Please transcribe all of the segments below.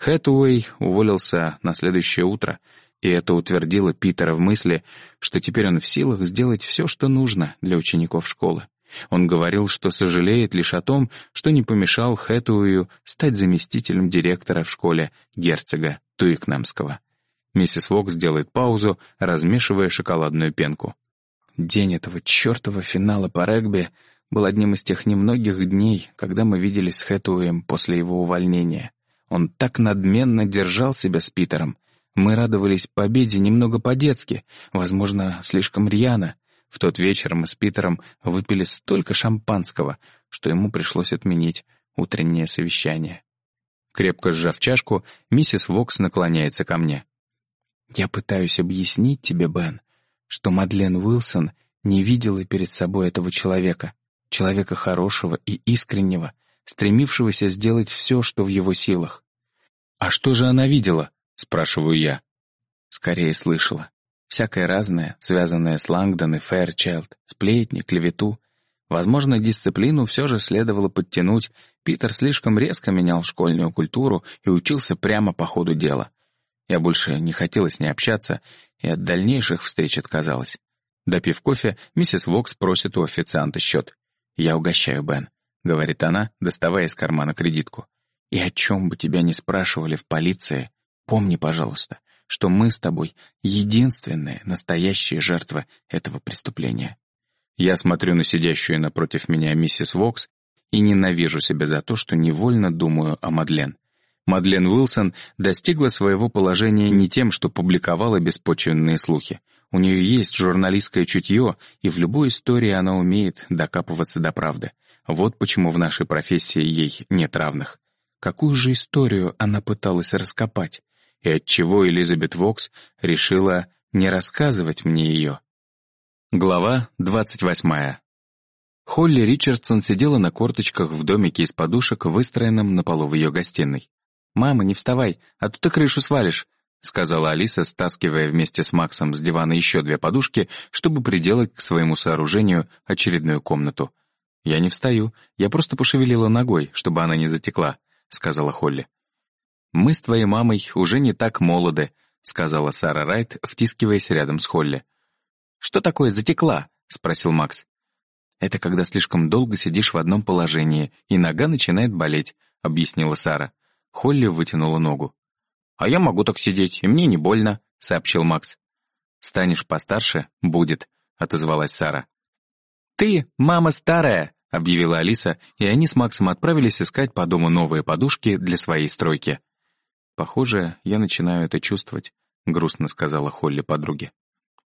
Хэтуэй уволился на следующее утро, и это утвердило Питера в мысли, что теперь он в силах сделать все, что нужно для учеников школы. Он говорил, что сожалеет лишь о том, что не помешал Хэтуэю стать заместителем директора в школе герцога Туикнамского. Миссис Вокс делает паузу, размешивая шоколадную пенку. День этого чертова финала по регби был одним из тех немногих дней, когда мы виделись с Хэтуэем после его увольнения. Он так надменно держал себя с Питером. Мы радовались победе немного по-детски, возможно, слишком рьяно, в тот вечер мы с Питером выпили столько шампанского, что ему пришлось отменить утреннее совещание. Крепко сжав чашку, миссис Вокс наклоняется ко мне. «Я пытаюсь объяснить тебе, Бен, что Мадлен Уилсон не видела перед собой этого человека, человека хорошего и искреннего, стремившегося сделать все, что в его силах. «А что же она видела?» — спрашиваю я. Скорее слышала. Всякое разное, связанное с Лангдон и Фэрчайлд, сплетни, клевету. Возможно, дисциплину все же следовало подтянуть. Питер слишком резко менял школьную культуру и учился прямо по ходу дела. Я больше не хотела с ней общаться, и от дальнейших встреч отказалась. Допив кофе, миссис Вокс просит у официанта счет. «Я угощаю, Бен», — говорит она, доставая из кармана кредитку. «И о чем бы тебя ни спрашивали в полиции, помни, пожалуйста, что мы с тобой единственные настоящие жертвы этого преступления. Я смотрю на сидящую напротив меня миссис Вокс и ненавижу себя за то, что невольно думаю о Мадлен. Мадлен Уилсон достигла своего положения не тем, что публиковала беспочвенные слухи. У нее есть журналистское чутье, и в любой истории она умеет докапываться до правды. Вот почему в нашей профессии ей нет равных. Какую же историю она пыталась раскопать? и отчего Элизабет Вокс решила не рассказывать мне ее. Глава двадцать восьмая. Холли Ричардсон сидела на корточках в домике из подушек, выстроенном на полу в ее гостиной. «Мама, не вставай, а то ты крышу свалишь», — сказала Алиса, стаскивая вместе с Максом с дивана еще две подушки, чтобы приделать к своему сооружению очередную комнату. «Я не встаю, я просто пошевелила ногой, чтобы она не затекла», — сказала Холли. «Мы с твоей мамой уже не так молоды», — сказала Сара Райт, втискиваясь рядом с Холли. «Что такое затекла?» — спросил Макс. «Это когда слишком долго сидишь в одном положении, и нога начинает болеть», — объяснила Сара. Холли вытянула ногу. «А я могу так сидеть, и мне не больно», — сообщил Макс. «Станешь постарше — будет», — отозвалась Сара. «Ты, мама старая», — объявила Алиса, и они с Максом отправились искать по дому новые подушки для своей стройки. «Похоже, я начинаю это чувствовать», — грустно сказала Холли подруге.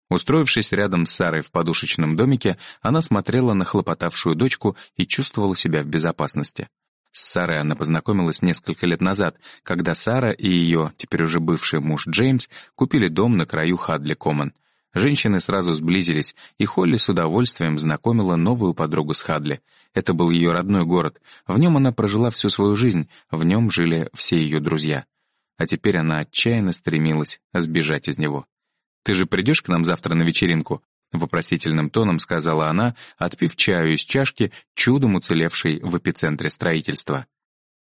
Устроившись рядом с Сарой в подушечном домике, она смотрела на хлопотавшую дочку и чувствовала себя в безопасности. С Сарой она познакомилась несколько лет назад, когда Сара и ее, теперь уже бывший муж Джеймс, купили дом на краю Хадли Коммон. Женщины сразу сблизились, и Холли с удовольствием знакомила новую подругу с Хадли. Это был ее родной город. В нем она прожила всю свою жизнь, в нем жили все ее друзья а теперь она отчаянно стремилась сбежать из него. «Ты же придешь к нам завтра на вечеринку?» — вопросительным тоном сказала она, отпив чаю из чашки, чудом уцелевшей в эпицентре строительства.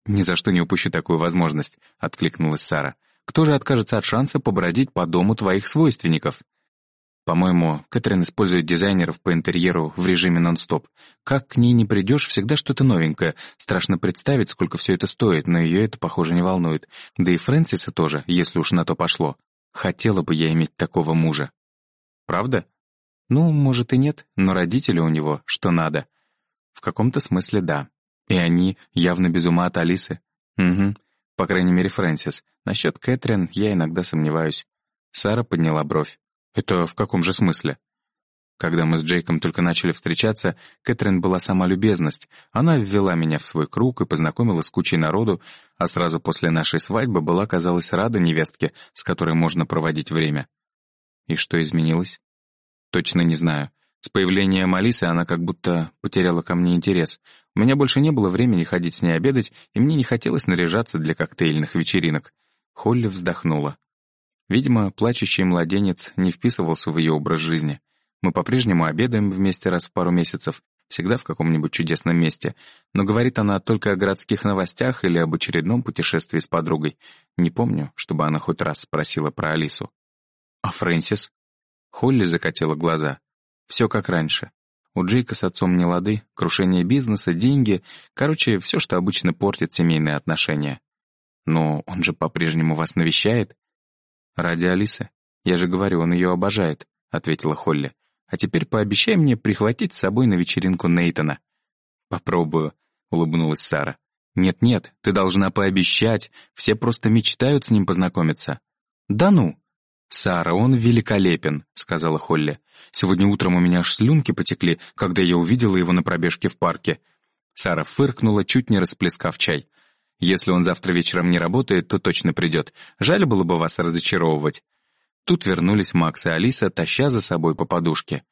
«Ни за что не упущу такую возможность», — откликнулась Сара. «Кто же откажется от шанса побродить по дому твоих свойственников?» По-моему, Кэтрин использует дизайнеров по интерьеру в режиме нон-стоп. Как к ней не придешь, всегда что-то новенькое. Страшно представить, сколько все это стоит, но ее это, похоже, не волнует. Да и Фрэнсиса тоже, если уж на то пошло. Хотела бы я иметь такого мужа. Правда? Ну, может и нет, но родители у него что надо. В каком-то смысле да. И они явно без ума от Алисы. Угу. По крайней мере, Фрэнсис. Насчет Кэтрин я иногда сомневаюсь. Сара подняла бровь. «Это в каком же смысле?» Когда мы с Джейком только начали встречаться, Кэтрин была сама любезность. Она ввела меня в свой круг и познакомила с кучей народу, а сразу после нашей свадьбы была, казалось, рада невестке, с которой можно проводить время. И что изменилось? Точно не знаю. С появлением Алисы она как будто потеряла ко мне интерес. У меня больше не было времени ходить с ней обедать, и мне не хотелось наряжаться для коктейльных вечеринок. Холли вздохнула. Видимо, плачущий младенец не вписывался в ее образ жизни. Мы по-прежнему обедаем вместе раз в пару месяцев, всегда в каком-нибудь чудесном месте, но говорит она только о городских новостях или об очередном путешествии с подругой. Не помню, чтобы она хоть раз спросила про Алису. «А Фрэнсис?» Холли закатила глаза. «Все как раньше. У Джейка с отцом не лады, крушение бизнеса, деньги, короче, все, что обычно портит семейные отношения. Но он же по-прежнему вас навещает?» «Ради Алисы. Я же говорю, он ее обожает», — ответила Холли. «А теперь пообещай мне прихватить с собой на вечеринку Нейтона». «Попробую», — улыбнулась Сара. «Нет-нет, ты должна пообещать, все просто мечтают с ним познакомиться». «Да ну!» «Сара, он великолепен», — сказала Холли. «Сегодня утром у меня аж слюнки потекли, когда я увидела его на пробежке в парке». Сара фыркнула, чуть не расплескав чай. Если он завтра вечером не работает, то точно придет. Жаль было бы вас разочаровывать». Тут вернулись Макс и Алиса, таща за собой по подушке.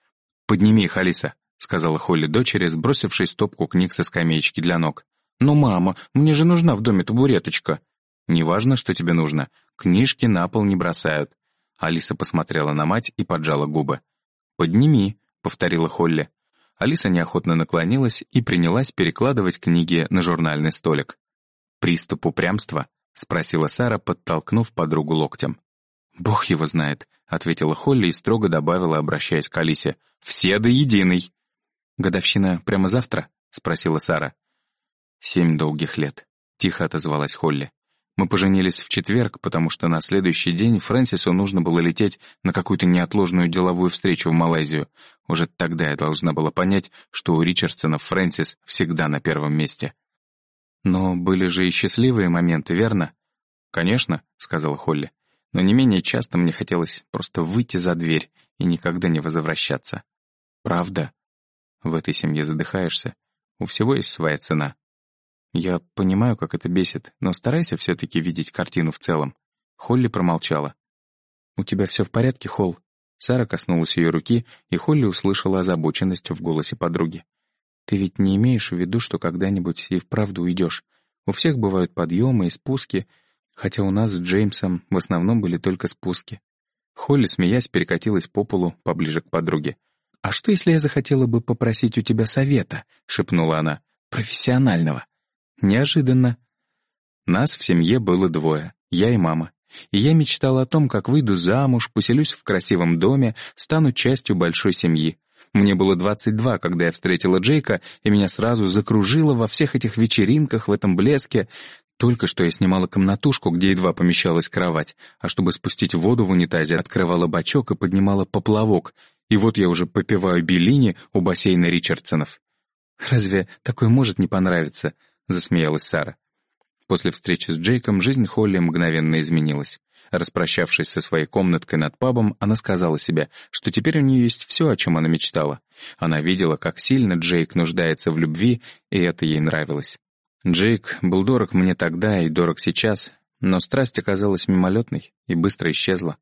«Подними их, Алиса», — сказала Холли дочери, сбросившей стопку книг со скамеечки для ног. «Ну, мама, мне же нужна в доме табуреточка». «Неважно, что тебе нужно. Книжки на пол не бросают». Алиса посмотрела на мать и поджала губы. «Подними», — повторила Холли. Алиса неохотно наклонилась и принялась перекладывать книги на журнальный столик. «Приступ упрямства?» — спросила Сара, подтолкнув подругу локтем. «Бог его знает», — ответила Холли и строго добавила, обращаясь к Алисе. «Все до единой». «Годовщина прямо завтра?» — спросила Сара. «Семь долгих лет», — тихо отозвалась Холли. «Мы поженились в четверг, потому что на следующий день Фрэнсису нужно было лететь на какую-то неотложную деловую встречу в Малайзию. Уже тогда я должна была понять, что у Ричардсона Фрэнсис всегда на первом месте». «Но были же и счастливые моменты, верно?» «Конечно», — сказала Холли. «Но не менее часто мне хотелось просто выйти за дверь и никогда не возвращаться». «Правда?» В этой семье задыхаешься. У всего есть своя цена. Я понимаю, как это бесит, но старайся все-таки видеть картину в целом. Холли промолчала. «У тебя все в порядке, Холл?» Сара коснулась ее руки, и Холли услышала озабоченность в голосе подруги. Ты ведь не имеешь в виду, что когда-нибудь и вправду уйдешь. У всех бывают подъемы и спуски, хотя у нас с Джеймсом в основном были только спуски. Холли, смеясь, перекатилась по полу поближе к подруге. «А что, если я захотела бы попросить у тебя совета?» — шепнула она. «Профессионального». Неожиданно. Нас в семье было двое, я и мама. И я мечтала о том, как выйду замуж, поселюсь в красивом доме, стану частью большой семьи. Мне было 22, когда я встретила Джейка, и меня сразу закружило во всех этих вечеринках, в этом блеске. Только что я снимала комнатушку, где едва помещалась кровать, а чтобы спустить воду в унитазе, открывала бачок и поднимала поплавок, и вот я уже попиваю Беллини у бассейна Ричардсонов. «Разве такое может не понравиться?» — засмеялась Сара. После встречи с Джейком жизнь Холли мгновенно изменилась. Распрощавшись со своей комнаткой над пабом, она сказала себе, что теперь у нее есть все, о чем она мечтала. Она видела, как сильно Джейк нуждается в любви, и это ей нравилось. Джейк был дорог мне тогда и дорог сейчас, но страсть оказалась мимолетной и быстро исчезла.